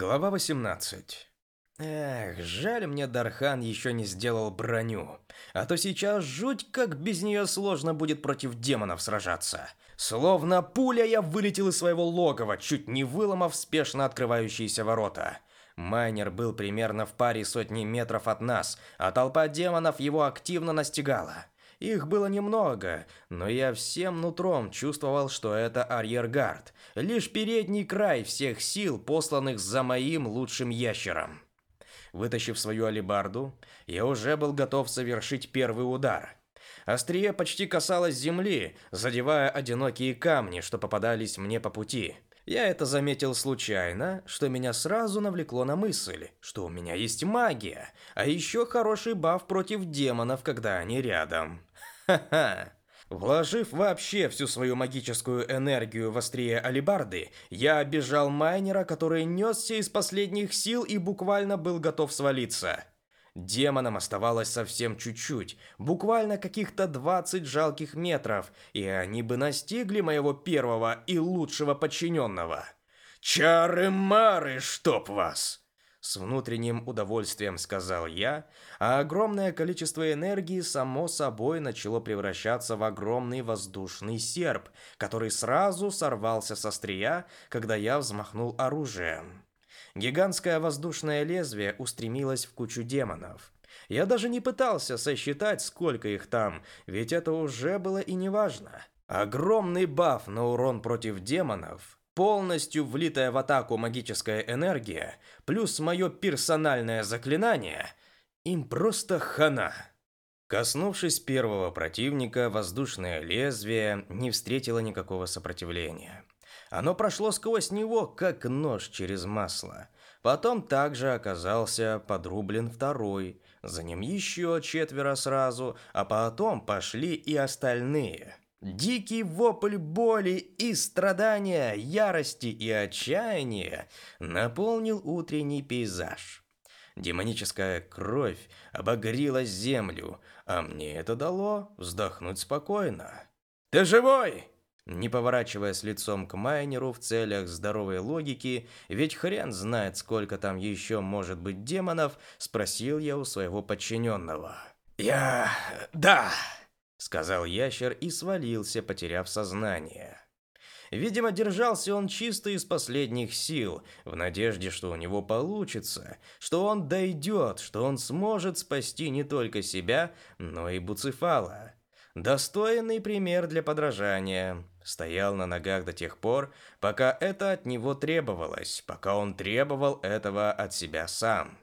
Глава 18. Эх, жаль мне Дархан еще не сделал броню. А то сейчас жуть, как без нее сложно будет против демонов сражаться. Словно пуля я вылетел из своего логова, чуть не выломав спешно открывающиеся ворота. Майнер был примерно в паре сотни метров от нас, а толпа демонов его активно настигала. Их было немного, но я всем нутром чувствовал, что это арьергард, лишь передний край всех сил, посланных за моим лучшим ящером. Вытащив свою алебарду, я уже был готов совершить первый удар. Острие почти касалось земли, задевая одинокие камни, что попадались мне по пути. Я это заметил случайно, что меня сразу навлекло на мысль, что у меня есть магия, а еще хороший баф против демонов, когда они рядом. Ха-ха. Вложив вообще всю свою магическую энергию в острие алебарды, я обижал майнера, который несся из последних сил и буквально был готов свалиться. Демонам оставалось совсем чуть-чуть, буквально каких-то 20 жалких метров, и они бы настигли моего первого и лучшего подчиненного. «Чары-мары, чтоб вас!» С внутренним удовольствием сказал я, а огромное количество энергии само собой начало превращаться в огромный воздушный серп, который сразу сорвался со острия, когда я взмахнул оружием. Гигантское воздушное лезвие устремилось в кучу демонов. Я даже не пытался сосчитать, сколько их там, ведь это уже было и не важно. Огромный баф на урон против демонов полностью влитая в атаку магическая энергия, плюс мое персональное заклинание, им просто хана. Коснувшись первого противника, воздушное лезвие не встретило никакого сопротивления. Оно прошло сквозь него, как нож через масло. Потом также оказался подрублен второй, за ним еще четверо сразу, а потом пошли и остальные. Дикий вопль боли и страдания, ярости и отчаяния наполнил утренний пейзаж. Демоническая кровь обогрила землю, а мне это дало вздохнуть спокойно. «Ты живой?» Не поворачиваясь лицом к майнеру в целях здоровой логики, ведь хрен знает, сколько там еще может быть демонов, спросил я у своего подчиненного. «Я... да...» сказал ящер и свалился, потеряв сознание. Видимо, держался он чисто из последних сил, в надежде, что у него получится, что он дойдет, что он сможет спасти не только себя, но и Буцефала. Достойный пример для подражания. Стоял на ногах до тех пор, пока это от него требовалось, пока он требовал этого от себя сам.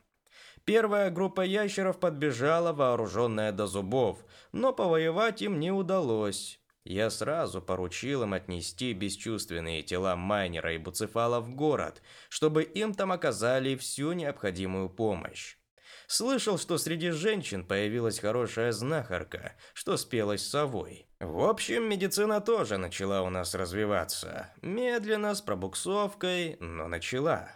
Первая группа ящеров подбежала, вооруженная до зубов, но повоевать им не удалось. Я сразу поручил им отнести бесчувственные тела майнера и буцефала в город, чтобы им там оказали всю необходимую помощь. Слышал, что среди женщин появилась хорошая знахарка, что спелась совой. В общем, медицина тоже начала у нас развиваться. Медленно, с пробуксовкой, но начала.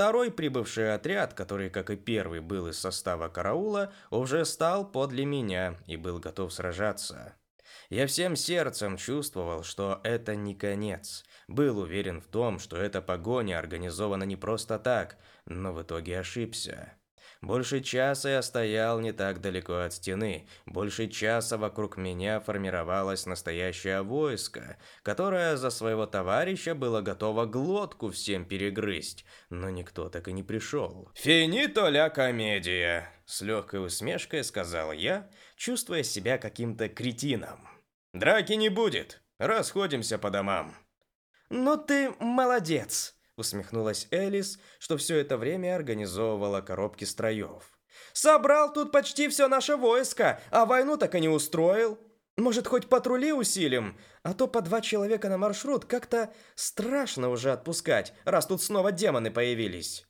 Второй прибывший отряд, который, как и первый, был из состава караула, уже стал подле меня и был готов сражаться. Я всем сердцем чувствовал, что это не конец. Был уверен в том, что эта погоня организована не просто так, но в итоге ошибся. Больше часа я стоял не так далеко от стены. Больше часа вокруг меня формировалось настоящее войско, которое за своего товарища было готово глотку всем перегрызть. Но никто так и не пришел. «Финито ля комедия!» С легкой усмешкой сказал я, чувствуя себя каким-то кретином. «Драки не будет. Расходимся по домам». «Ну ты молодец!» Усмехнулась Элис, что все это время организовывала коробки строев. Собрал тут почти все наше войско, а войну так и не устроил. Может, хоть патрули усилим? А то по два человека на маршрут как-то страшно уже отпускать, раз тут снова демоны появились.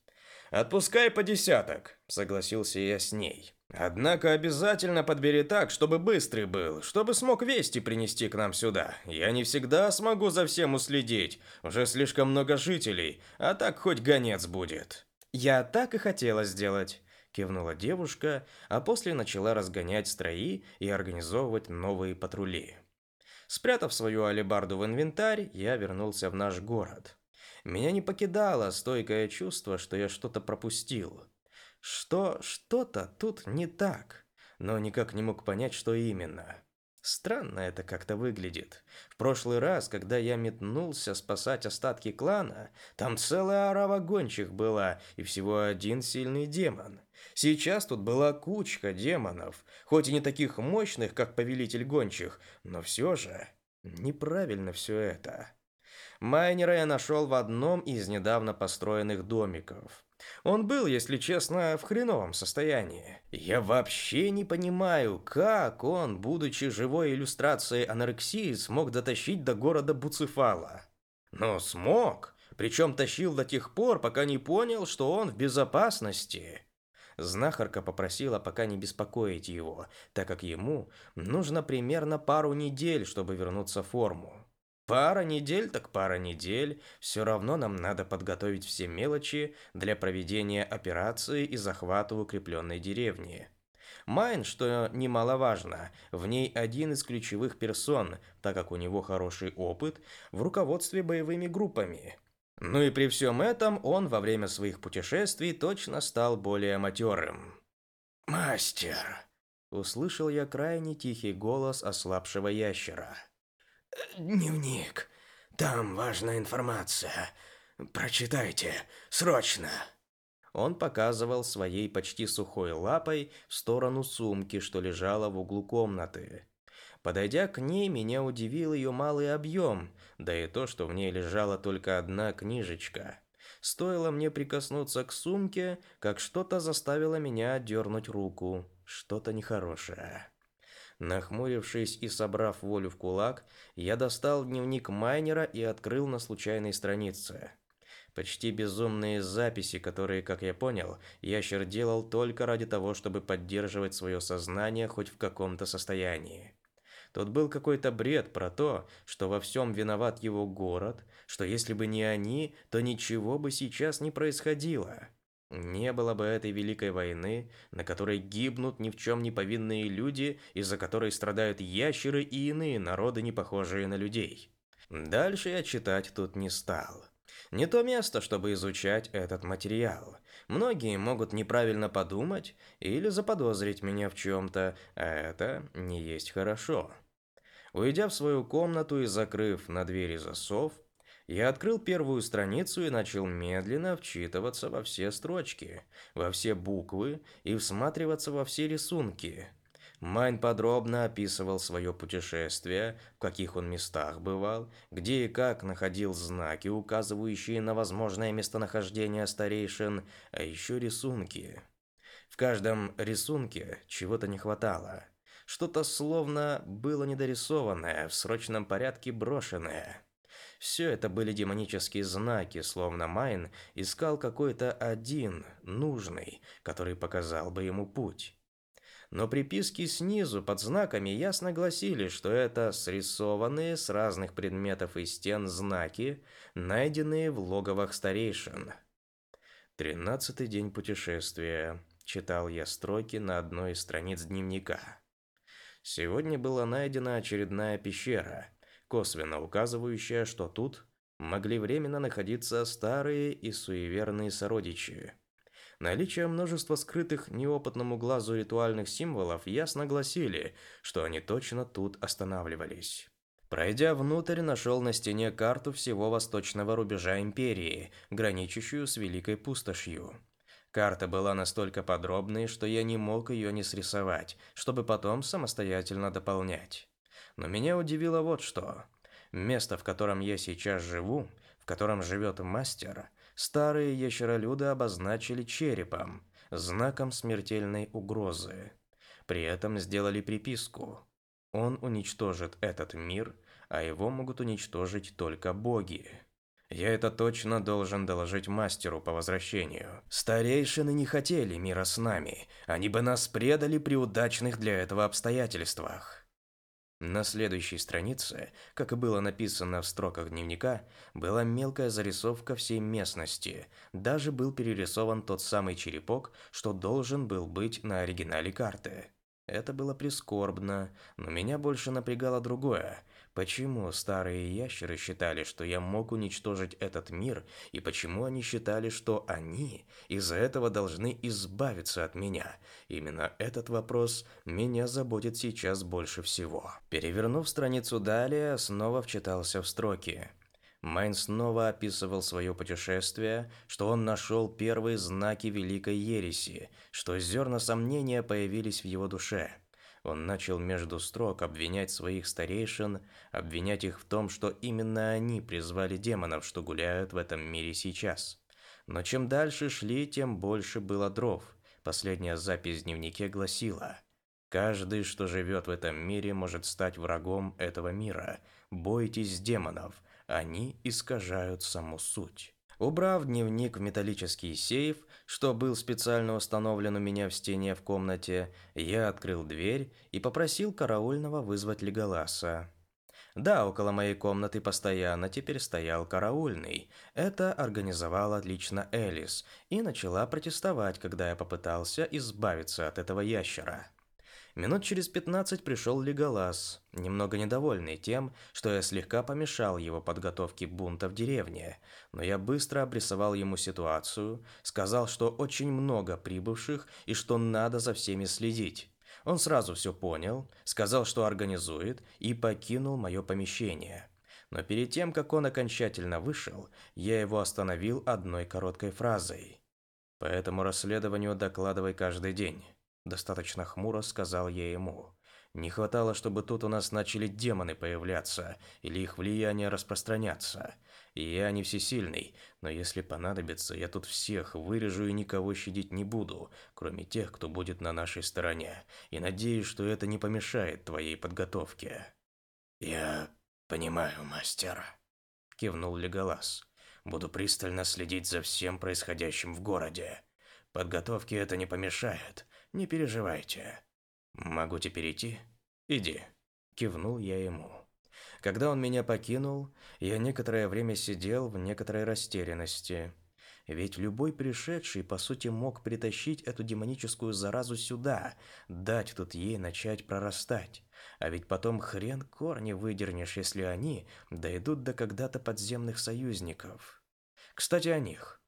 Отпускай по десяток, согласился я с ней. Однако обязательно подбери так, чтобы быстрый был, чтобы смог вести принести к нам сюда. Я не всегда смогу за всем уследить, уже слишком много жителей, а так хоть гонец будет. Я так и хотела сделать, кивнула девушка, а после начала разгонять строи и организовывать новые патрули. Спрятав свою алебарду в инвентарь, я вернулся в наш город. Меня не покидало стойкое чувство, что я что-то пропустил. Что что-то тут не так, но никак не мог понять, что именно. Странно это как-то выглядит. В прошлый раз, когда я метнулся спасать остатки клана, там целая орава гончих была и всего один сильный демон. Сейчас тут была кучка демонов, хоть и не таких мощных, как повелитель гончих, но все же неправильно все это. Майнера я нашел в одном из недавно построенных домиков. Он был, если честно, в хреновом состоянии. Я вообще не понимаю, как он, будучи живой иллюстрацией анорексии, смог дотащить до города Буцефала. Но смог, причем тащил до тех пор, пока не понял, что он в безопасности. Знахарка попросила пока не беспокоить его, так как ему нужно примерно пару недель, чтобы вернуться в форму. Пара недель так пара недель, все равно нам надо подготовить все мелочи для проведения операции и захвата укрепленной деревни. Майн, что немаловажно, в ней один из ключевых персон, так как у него хороший опыт в руководстве боевыми группами. Ну и при всем этом он во время своих путешествий точно стал более матерым. «Мастер!» – услышал я крайне тихий голос ослабшего ящера – «Дневник. Там важная информация. Прочитайте. Срочно!» Он показывал своей почти сухой лапой в сторону сумки, что лежала в углу комнаты. Подойдя к ней, меня удивил ее малый объем, да и то, что в ней лежала только одна книжечка. Стоило мне прикоснуться к сумке, как что-то заставило меня дернуть руку. Что-то нехорошее. Нахмурившись и собрав волю в кулак, я достал дневник майнера и открыл на случайной странице. Почти безумные записи, которые, как я понял, ящер делал только ради того, чтобы поддерживать свое сознание хоть в каком-то состоянии. Тут был какой-то бред про то, что во всем виноват его город, что если бы не они, то ничего бы сейчас не происходило. Не было бы этой великой войны, на которой гибнут ни в чем не повинные люди, из-за которой страдают ящеры и иные народы, не похожие на людей. Дальше я читать тут не стал. Не то место, чтобы изучать этот материал. Многие могут неправильно подумать или заподозрить меня в чем-то, а это не есть хорошо. Уйдя в свою комнату и закрыв на двери засов, я открыл первую страницу и начал медленно вчитываться во все строчки, во все буквы и всматриваться во все рисунки. Майн подробно описывал свое путешествие, в каких он местах бывал, где и как находил знаки, указывающие на возможное местонахождение старейшин, а еще рисунки. В каждом рисунке чего-то не хватало. Что-то словно было недорисованное, в срочном порядке брошенное. Все это были демонические знаки, словно Майн искал какой-то один, нужный, который показал бы ему путь. Но приписки снизу под знаками ясно гласили, что это срисованные с разных предметов и стен знаки, найденные в логовах старейшин. Тринадцатый день путешествия. Читал я строки на одной из страниц дневника. Сегодня была найдена очередная пещера – косвенно указывающая, что тут могли временно находиться старые и суеверные сородичи. Наличие множества скрытых неопытному глазу ритуальных символов ясно гласили, что они точно тут останавливались. Пройдя внутрь, нашел на стене карту всего восточного рубежа империи, граничащую с Великой Пустошью. Карта была настолько подробной, что я не мог ее не срисовать, чтобы потом самостоятельно дополнять. Но меня удивило вот что. Место, в котором я сейчас живу, в котором живет мастер, старые ящеролюды обозначили черепом, знаком смертельной угрозы. При этом сделали приписку. Он уничтожит этот мир, а его могут уничтожить только боги. Я это точно должен доложить мастеру по возвращению. Старейшины не хотели мира с нами. Они бы нас предали при удачных для этого обстоятельствах. На следующей странице, как и было написано в строках дневника, была мелкая зарисовка всей местности. Даже был перерисован тот самый черепок, что должен был быть на оригинале карты. Это было прискорбно, но меня больше напрягало другое. Почему старые ящеры считали, что я мог уничтожить этот мир, и почему они считали, что они из-за этого должны избавиться от меня? Именно этот вопрос меня заботит сейчас больше всего. Перевернув страницу далее, снова вчитался в строки. Майн снова описывал свое путешествие, что он нашел первые знаки Великой Ереси, что зерна сомнения появились в его душе – он начал между строк обвинять своих старейшин, обвинять их в том, что именно они призвали демонов, что гуляют в этом мире сейчас. Но чем дальше шли, тем больше было дров. Последняя запись в дневнике гласила: Каждый, что живет в этом мире, может стать врагом этого мира. Бойтесь демонов, они искажают саму суть. Убрав дневник в металлический сейф, что был специально установлен у меня в стене в комнате, я открыл дверь и попросил караульного вызвать Леголаса. Да, около моей комнаты постоянно теперь стоял караульный. Это организовала отлично Элис и начала протестовать, когда я попытался избавиться от этого ящера. Минут через пятнадцать пришел Леголас, немного недовольный тем, что я слегка помешал его подготовке бунта в деревне, но я быстро обрисовал ему ситуацию, сказал, что очень много прибывших и что надо за всеми следить. Он сразу все понял, сказал, что организует, и покинул мое помещение. Но перед тем, как он окончательно вышел, я его остановил одной короткой фразой. «По этому расследованию докладывай каждый день». Достаточно хмуро сказал я ему. Не хватало, чтобы тут у нас начали демоны появляться или их влияние распространяться. Я не всесильный, но если понадобится, я тут всех вырежу и никого щадить не буду, кроме тех, кто будет на нашей стороне. И надеюсь, что это не помешает твоей подготовке. Я понимаю, мастер, кивнул Леголас. Буду пристально следить за всем происходящим в городе. Подготовке это не помешает. Не переживайте. Могу теперь идти? Иди. Кивнул я ему. Когда он меня покинул, я некоторое время сидел в некоторой растерянности. Ведь любой пришедший, по сути, мог притащить эту демоническую заразу сюда, дать тут ей начать прорастать. А ведь потом хрен корни выдернешь, если они дойдут до когда-то подземных союзников. Кстати, о них.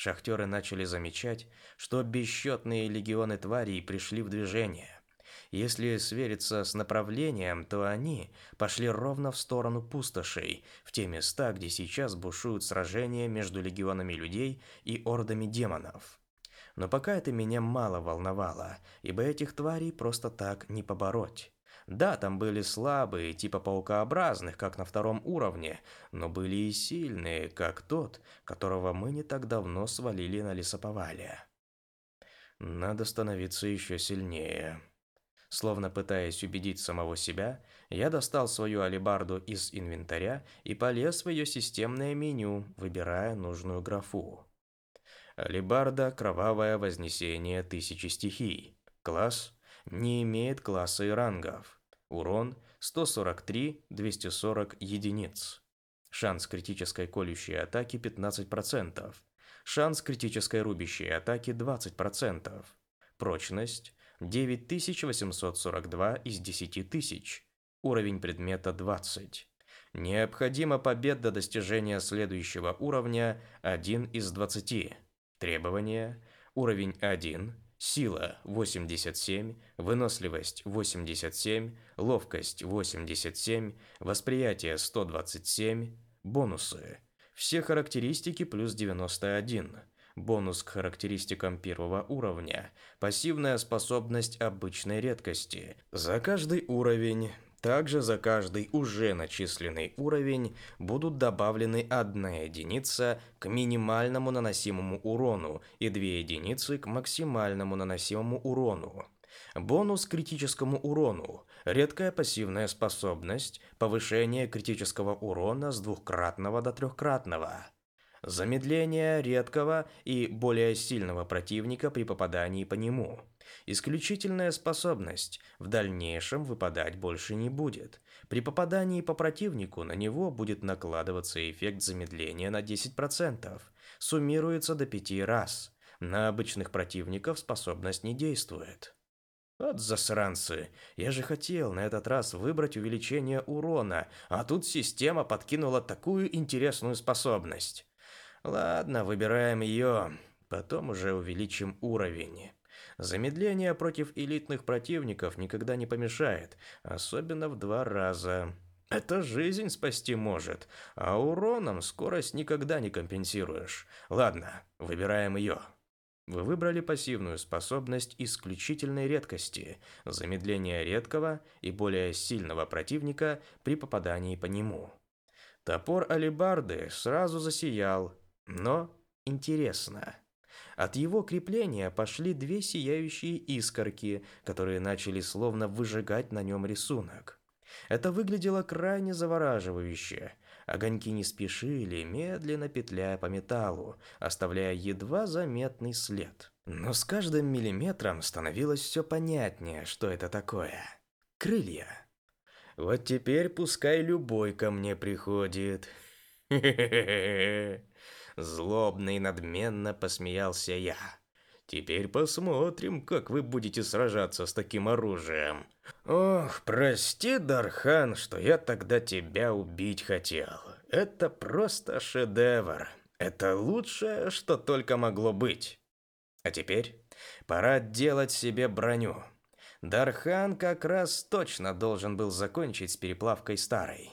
Шахтеры начали замечать, что бесчетные легионы тварей пришли в движение. Если свериться с направлением, то они пошли ровно в сторону пустошей, в те места, где сейчас бушуют сражения между легионами людей и ордами демонов. Но пока это меня мало волновало, ибо этих тварей просто так не побороть. Да, там были слабые, типа паукообразных, как на втором уровне, но были и сильные, как тот, которого мы не так давно свалили на лесоповале. Надо становиться еще сильнее. Словно пытаясь убедить самого себя, я достал свою алебарду из инвентаря и полез в ее системное меню, выбирая нужную графу. Алебарда «Кровавое вознесение тысячи стихий». Класс не имеет класса и рангов. Урон 143-240 единиц. Шанс критической колющей атаки 15%. Шанс критической рубящей атаки 20%. Прочность 9842 из 10 тысяч. Уровень предмета 20. Необходима победа до достижения следующего уровня 1 из 20. Требования. Уровень 1 Сила 87, выносливость 87, ловкость 87, восприятие 127, бонусы. Все характеристики плюс 91. Бонус к характеристикам первого уровня. Пассивная способность обычной редкости. За каждый уровень также за каждый уже начисленный уровень будут добавлены одна единица к минимальному наносимому урону и две единицы к максимальному наносимому урону. Бонус критическому урону. Редкая пассивная способность. Повышение критического урона с двухкратного до трехкратного. Замедление редкого и более сильного противника при попадании по нему. Исключительная способность. В дальнейшем выпадать больше не будет. При попадании по противнику на него будет накладываться эффект замедления на 10%. Суммируется до 5 раз. На обычных противников способность не действует. От засранцы. Я же хотел на этот раз выбрать увеличение урона, а тут система подкинула такую интересную способность. Ладно, выбираем ее, потом уже увеличим уровень. Замедление против элитных противников никогда не помешает, особенно в два раза. Это жизнь спасти может, а уроном скорость никогда не компенсируешь. Ладно, выбираем ее. Вы выбрали пассивную способность исключительной редкости, замедление редкого и более сильного противника при попадании по нему. Топор алебарды сразу засиял, но интересно. От его крепления пошли две сияющие искорки, которые начали словно выжигать на нем рисунок. Это выглядело крайне завораживающе – Огоньки не спешили, медленно петляя по металлу, оставляя едва заметный след. Но с каждым миллиметром становилось все понятнее, что это такое. Крылья. Вот теперь пускай любой ко мне приходит. Злобно и надменно посмеялся я. Теперь посмотрим, как вы будете сражаться с таким оружием. Ох, прости, Дархан, что я тогда тебя убить хотел. Это просто шедевр. Это лучшее, что только могло быть. А теперь пора делать себе броню. Дархан как раз точно должен был закончить с переплавкой старой.